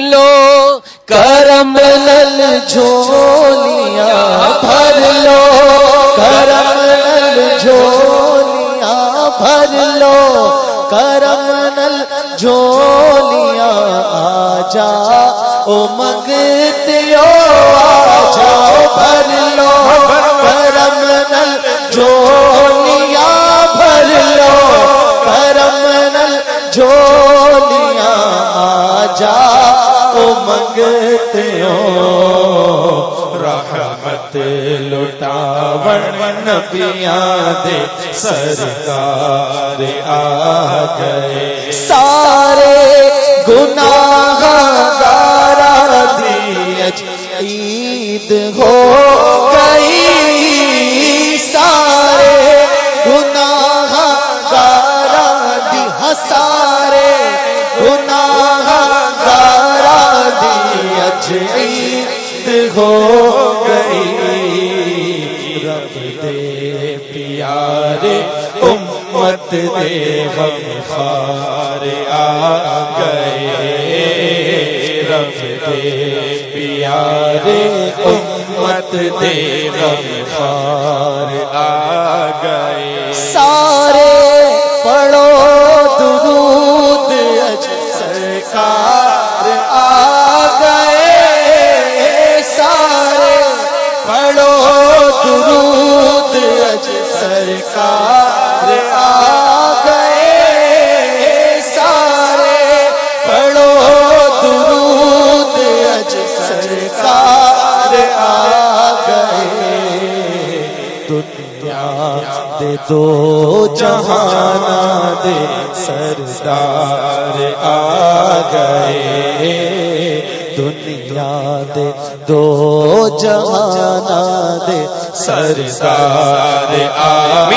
لو کرم نل جھولیاں بھر لو، کرم نل جھولیاں بھر لو، کرم نل جھولیاں آ جا، او منگتے آ جاؤ بھر منگتے ہو۔ رحمت لٹا، ون نبیاں دے سرکار آ گئے۔ سارے گناہ گارا دی عید ہو گئی۔ ہو گئی۔ رب دے پیارے امت دے غم خار آ گئے۔ رب دے پیارے امت دے غم خار آ گئے۔ سارے پڑھو درود اج سرکار دنیا دے دو جہانا دے سردار آ گئے۔ دنیا دے دو جہانا دے سردار آ